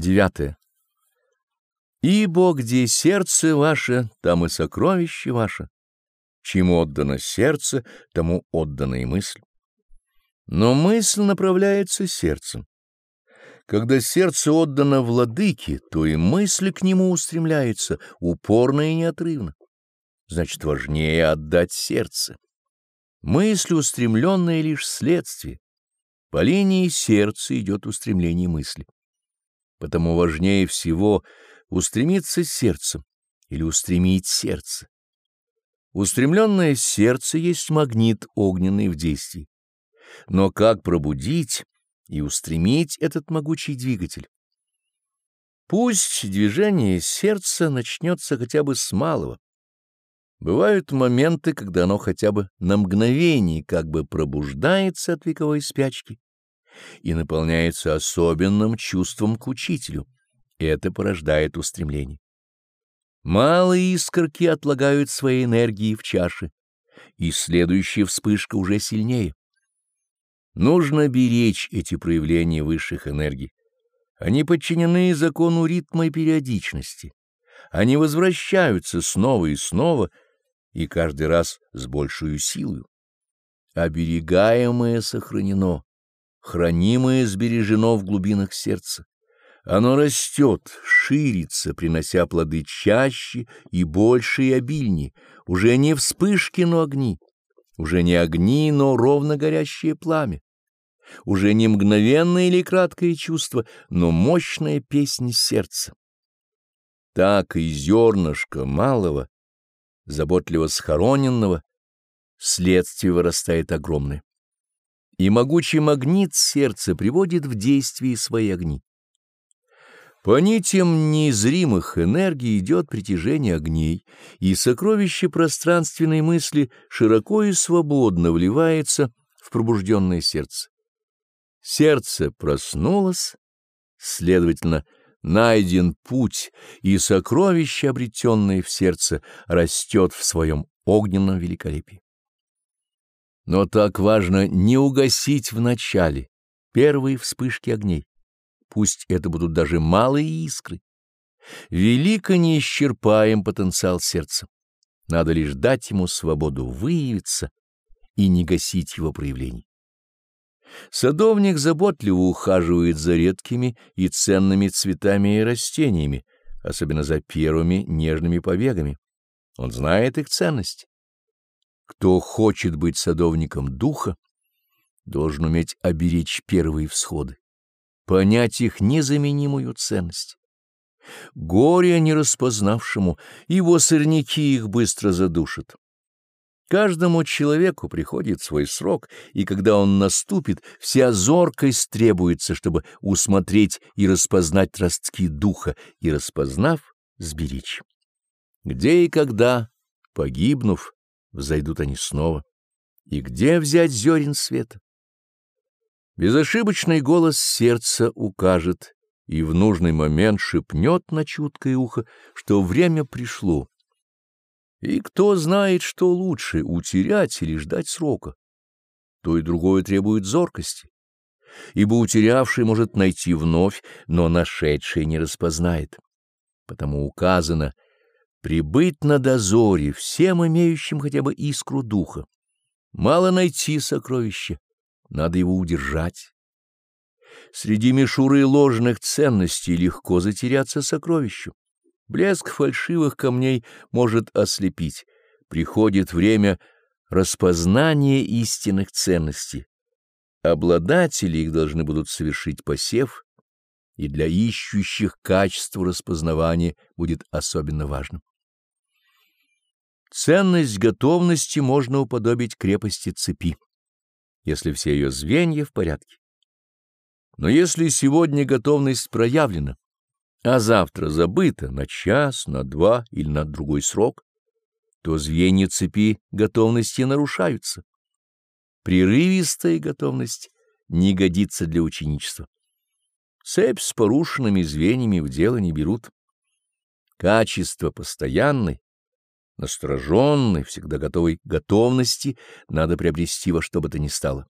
Девятое. Ибо где сердце ваше, там и сокровище ваше. Чему отдано сердце, тому отдана и мысль. Но мысль направляется сердцем. Когда сердце отдано владыке, то и мысль к нему устремляется, упорно и неотрывно. Значит, важнее отдать сердце. Мысль устремленная лишь следствие. По линии сердца идет устремление мысли. Потому важнее всего устремиться сердцем или устремить сердце. Устремленное сердце есть магнит огненный в действии. Но как пробудить и устремить этот могучий двигатель? Пусть движение сердца начнется хотя бы с малого. Бывают моменты, когда оно хотя бы на мгновение как бы пробуждается от вековой спячки и наполняется особенным чувством к учителю. Это порождает устремление. Малые искорки отлагают свои энергии в чаше, и следующая вспышка уже сильнее. Нужно беречь эти проявления высших энергий. Они подчинены закону ритма и периодичности. Они возвращаются снова и снова, и каждый раз с большей силой. Оберегаемое сохранено, хранимое сбережено в глубинах сердца. Оно растет, ширится, принося плоды чаще и больше и обильнее, уже не вспышки, но огни, уже не огни, но ровно горящее пламя, уже не мгновенное или краткое чувство, но мощная песня сердца. Так и зернышко малого, заботливо схороненного, следствие вырастает огромное. И могучий магнит сердца приводит в действие свои огни. По нитям незримых энергий идет притяжение огней, и сокровище пространственной мысли широко и свободно вливается в пробужденное сердце. Сердце проснулось, следовательно, найден путь, и сокровище, обретенное в сердце, растет в своем огненном великолепии. Но так важно не угасить в начале первые вспышки огней пусть это будут даже малые искры. Велико неисчерпаем потенциал сердца. Надо лишь дать ему свободу выявиться и не гасить его проявлений. Садовник заботливо ухаживает за редкими и ценными цветами и растениями, особенно за первыми нежными побегами. Он знает их ценность. Кто хочет быть садовником духа, должен уметь оберечь первые всходы понять их незаменимую ценность. Горе не распознавшему, его сорняки их быстро задушат. Каждому человеку приходит свой срок, и когда он наступит, вся зоркость требуется, чтобы усмотреть и распознать ростки духа, и, распознав, сберечь. Где и когда, погибнув, взойдут они снова, и где взять зерен света? Безошибочный голос сердца укажет и в нужный момент шепнет на чуткое ухо, что время пришло. И кто знает, что лучше, утерять или ждать срока. То и другое требует зоркости, ибо утерявший может найти вновь, но нашедший не распознает. Потому указано прибыть на дозоре всем имеющим хотя бы искру духа. Мало найти сокровища, надо его удержать. Среди мишуры ложных ценностей легко затеряться сокровищу. Блеск фальшивых камней может ослепить. Приходит время распознания истинных ценностей. Обладатели их должны будут совершить посев, и для ищущих качество распознавания будет особенно важным. Ценность готовности можно уподобить крепости цепи если все ее звенья в порядке. Но если сегодня готовность проявлена, а завтра забыта на час, на два или на другой срок, то звенья цепи готовности нарушаются. Прерывистая готовность не годится для ученичества. Цепь с порушенными звеньями в дело не берут. Качество постоянной, настороженный, всегда готовый к готовности, надо приобрести во что бы то ни стало.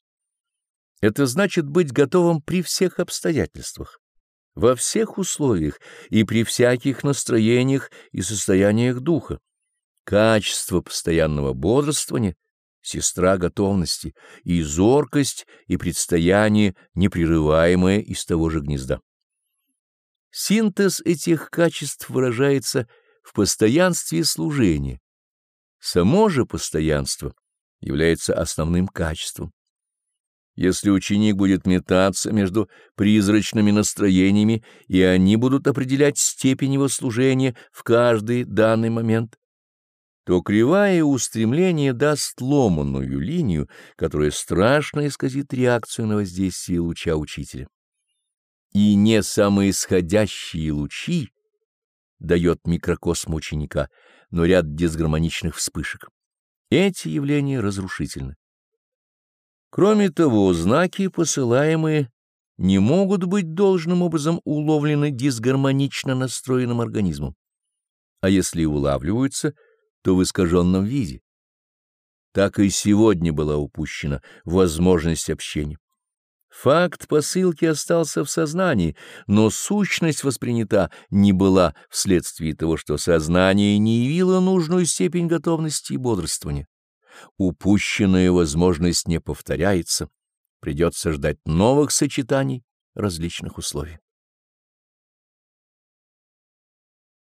Это значит быть готовым при всех обстоятельствах. во всех условиях и при всяких настроениях и состояниях духа. Качество постоянного бодрствования — сестра готовности, и зоркость, и предстояние, непрерываемое из того же гнезда. Синтез этих качеств выражается в постоянстве служения. Само же постоянство является основным качеством. Если ученик будет метаться между призрачными настроениями, и они будут определять степень его служения в каждый данный момент, то кривая устремление даст ломаную линию, которая страшно исказит реакцию на воздействие луча учителя. И не самоисходящие лучи дает микрокосм ученика, но ряд дисгармоничных вспышек. Эти явления разрушительны. Кроме того, знаки, посылаемые, не могут быть должным образом уловлены дисгармонично настроенным организмом, а если и улавливаются, то в искаженном виде. Так и сегодня была упущена возможность общения. Факт посылки остался в сознании, но сущность воспринята не была вследствие того, что сознание не явило нужную степень готовности и бодрствования. Упущенная возможность не повторяется, придется ждать новых сочетаний различных условий.